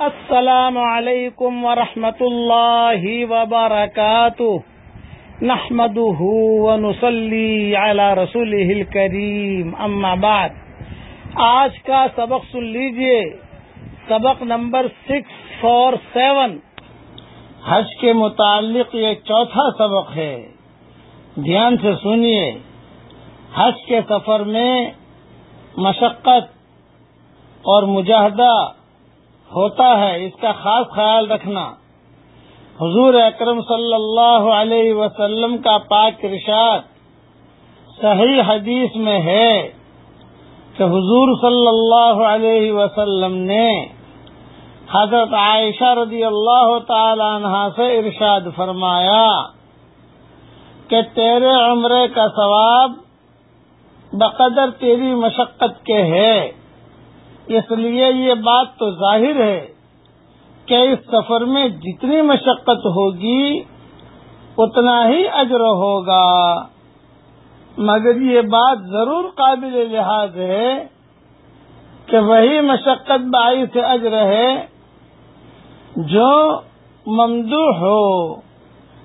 السلام علیکم ورحمۃ اللہ وبرکاتہ۔ نحمده ونصلي على رسوله الكريم اما بعد۔ آج کا سبق سن لیجیے۔ سبق نمبر سکس فور سیون۔ حج کے متعلق یہ چوتھا سبق ہے۔ دھیان سے سنیے۔ حج کے سفر میں مشقت اور مجاہدہ ہوتا ہے، اس کا خاص خیال رکھنا۔ حضور اکرم صلی اللہ علیہ وسلم کا پاک رشاد صحیح حدیث میں ہے کہ حضور صلی اللہ علیہ وسلم نے حضرت عائشہ رضی اللہ تعالی عنہ سے ارشاد فرمایا کہ تیرے عمرے کا ثواب بقدر تیری مشقت کے ہے۔ اس لیے یہ بات تو ظاہر ہے کہ اس سفر میں جتنی مشقت ہوگی، اتنا ہی اجر ہوگا۔ مگر یہ بات ضرور قابل لحاظ ہے کہ وہی مشقت بائی سے اجر ہے جو ممدو ہو۔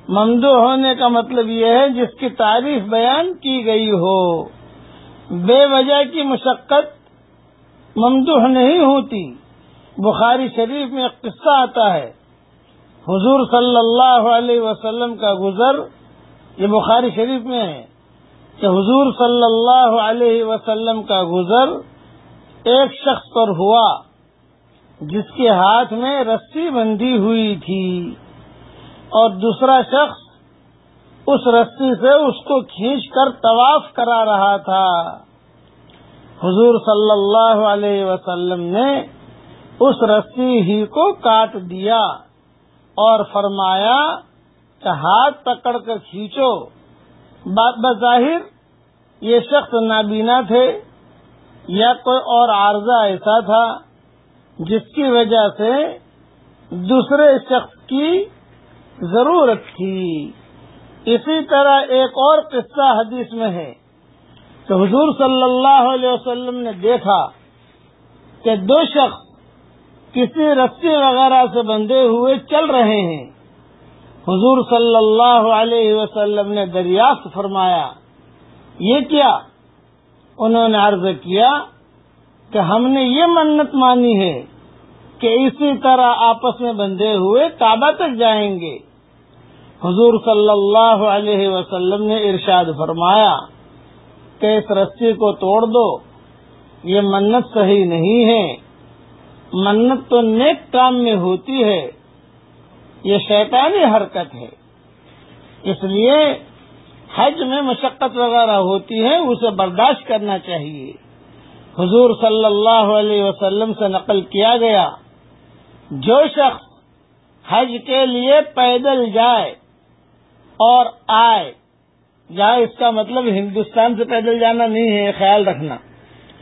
ممدو ہونے کا مطلب یہ ہے جس کی تعریف بیان کی گئی ہو۔ بے وجہ کی مشقت ممدوح نہیں ہوتی۔ بخاری شریف میں ایک قصہ آتا ہے۔ حضور صلی اللہ علیہ وسلم کا گزر، یہ بخاری شریف میں ہے۔ کہ حضور صلی اللہ علیہ وسلم کا گزر ایک شخص پر ہوا، جس کے ہاتھ میں رسی بندھی ہوئی تھی۔ اور دوسرا شخص اس رسی سے اس کو کھینچ کر طواف کرا رہا تھا۔ حضور صلی اللہ علیہ وسلم نے اس رسی ہی کو کاٹ دیا اور فرمایا کہ ہاتھ پکڑ کر کھینچو۔ بات بظاہر یہ شخص نابینا تھے یا کوئی اور عارضہ ایسا تھا جس کی وجہ سے دوسرے شخص کی ضرورت تھی۔ اسی طرح ایک اور قصہ حدیث میں ہے۔ کہ حضور صلی اللہ علیہ وسلم نے دیکھا کہ دو شخص کسی رسی وغیرہ سے بندھے ہوئے چل رہے ہیں۔ حضور صلی اللہ علیہ وسلم نے دریافت فرمایا، یہ کیا؟ انہوں نے عرض کیا کہ ہم نے یہ منت مانی ہے کہ اسی طرح آپس میں بندھے ہوئے کعبہ تک جائیں گے۔ حضور صلی اللہ علیہ وسلم نے ارشاد فرمایا کہ اس رسی کو توڑ دو، یہ منت صحیح نہیں ہے۔ منت تو نیک کام میں ہوتی ہے، یہ شیطانی حرکت ہے۔ اس لیے حج میں مشقت وغیرہ ہوتی ہے، اسے برداشت کرنا چاہیے۔ حضور صلی اللہ علیہ وسلم سے نقل کیا گیا، جو شخص حج کے لیے پیدل جائے اور آئے جائے اس کا مطلب ہندوستان سے پیدل جانا نہیں ہے خیال رکھنا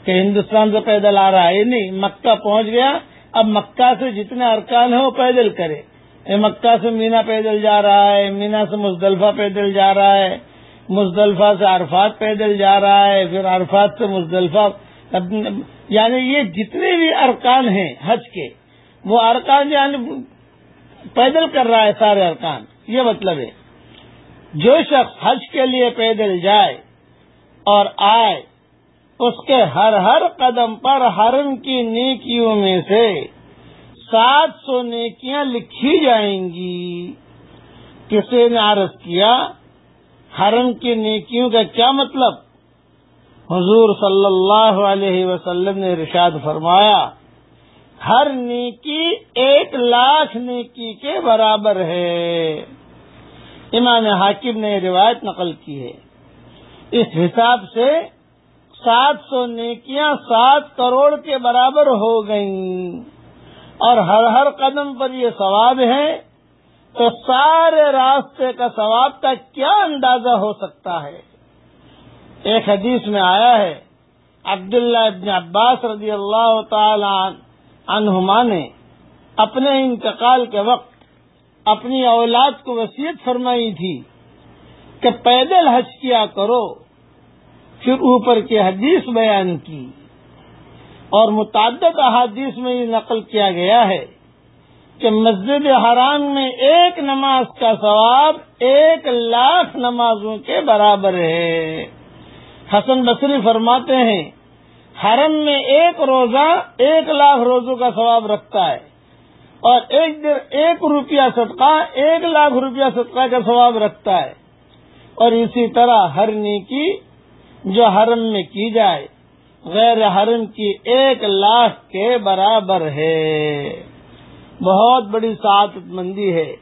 کہ ہندوستان سے پیدل آ رہا ہے۔ نہیں، مکہ پہنچ گیا۔ اب مکہ سے جتنے ارکان ہیں وہ پیدل کرے۔ مکہ سے مینا پیدل جا رہا ہے، مینا سے مزدلفہ پیدل جا رہا ہے۔ مزدلفہ سے عرفات پیدل جا رہا ہے، پھر عرفات سے مزدلفہ۔ یعنی یہ جتنے بھی ارکان ہیں حج کے، وہ ارکان یعنی پیدل کر رہا ہے سارے ارکان۔ یہ مطلب ہے۔ جو شخص حج کے لیے پیدل جائے اور آئے، اس کے ہر ہر قدم پر حرم کی نیکیوں میں سے سات سو نیکیاں لکھی جائیں گی۔ کسی نے عرض کیا، حرم کی نیکیوں کا کیا مطلب؟ حضور صلی اللہ علیہ وسلم نے رشاد فرمایا، ہر نیکی ایک لاکھ نیکی کے برابر ہے۔ امام حاکم نے روایت نقل کی ہے۔ اس حساب سے سات سو نیکیاں سات کروڑ کے برابر ہو گئیں۔ اور ہر ہر قدم پر یہ ثواب ہے۔ تو سارے راستے کا ثواب کا کیا اندازہ ہو سکتا ہے؟ ایک حدیث میں آیا ہے، عبداللہ ابن عباس رضی اللہ تعالی عنہما نے اپنے انتقال کے وقت اپنی اولاد کو وسیعت فرمائی تھی کہ پیدل حج کیا کرو، پھر اوپر کی حدیث بیان کی اور متعدد احادیث میں یہ نقل کیا گیا ہے کہ مسجد حرام میں ایک نماز کا ثواب ایک لاکھ نمازوں کے برابر ہے۔ حسن بصری فرماتے ہیں، حرم میں ایک روزہ ایک لاکھ روزوں کا ثواب رکھتا ہے۔ اور ایک ایک روپیہ صدقہ، ایک لاکھ روپیہ صدقہ کا ثواب رکھتا ہے۔ اور اسی طرح ہر نیکی جو حرم میں کی جائے، غیر حرم کی ایک لاکھ کے برابر ہے۔ بہت بڑی سعادت مندی ہے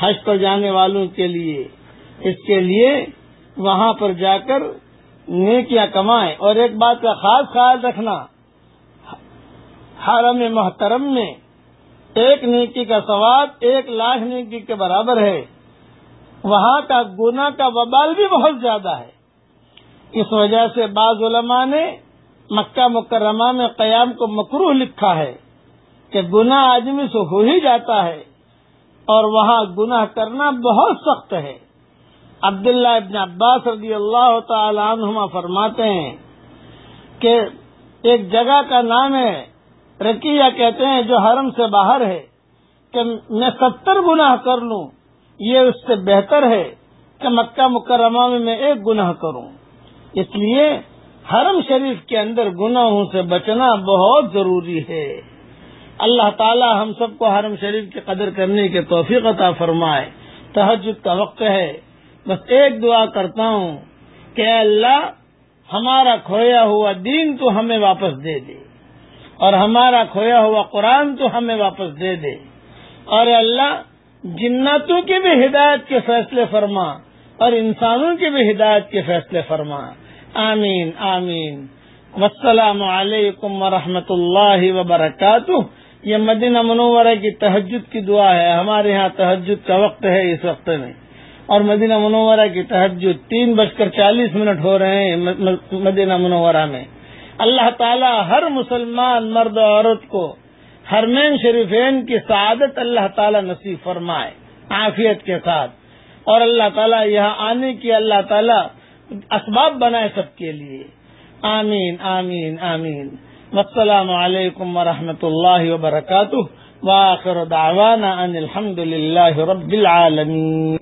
حج پر جانے والوں کے لیے۔ اس کے لیے وہاں پر جا کر نیکیاں کمائیں۔ اور ایک بات کا خاص خیال رکھنا، حرم محترم میں ایک نیکی کا ثواب ایک لاکھ نیکی کے برابر ہے۔ وہاں کا گنا کا وبال بھی بہت زیادہ ہے۔ اس وجہ سے بعض علماء نے مکہ مکرمہ میں قیام کو مکروح لکھا ہے کہ گناہ آدمی سے ہو ہی جاتا ہے اور وہاں گناہ کرنا بہت سخت ہے۔ عبداللہ ابن عباس رضی اللہ تعالی عنہما فرماتے ہیں کہ ایک جگہ کا نام ہے رکیہ کہتے ہیں جو حرم سے باہر ہے کہ میں ستر گناہ کر لوں، یہ اس سے بہتر ہے کہ مکہ مکرمہ میں میں ایک گناہ کروں۔ اس لیے حرم شریف کے اندر گناہوں سے بچنا بہت ضروری ہے۔ اللہ تعالی ہم سب کو حرم شریف کی قدر کرنے کے توفیق عطا فرمائے۔ تحجد کا وقت ہے۔ بس ایک دعا کرتا ہوں کہ اللہ، ہمارا کھویا ہوا دین تو ہمیں واپس دے دے۔ اور ہمارا کھویا ہوا قرآن تو ہمیں واپس دے دے۔ اور اللہ جناتوں کی بھی ہدایت کے فیصلے فرما اور انسانوں کی بھی ہدایت کے فیصلے فرما۔ آمین آمین۔ والسلام علیکم ورحمۃ اللہ وبرکاتہ۔ یہ مدینہ منورہ کی تہجد کی دعا ہے۔ ہمارے ہاں تہجد کا وقت ہے اس وقت میں۔ اور مدینہ منورہ کی تہجد تین بج کر چالیس منٹ ہو رہے ہیں مدینہ منورہ میں۔ اللہ تعالی ہر مسلمان مرد و عورت کو ہرمین شریفین کی سعادت اللہ تعالی نصیب فرمائے، عافیت کے ساتھ۔ اور اللہ تعالیٰ یہاں آنے کی اللہ تعالیٰ اسباب بنائے سب کے لیے۔ آمین آمین آمین۔ السلام علیکم ورحمۃ اللہ وبرکاتہ۔ واخر دعوانا ان الحمد للہ رب العالمین۔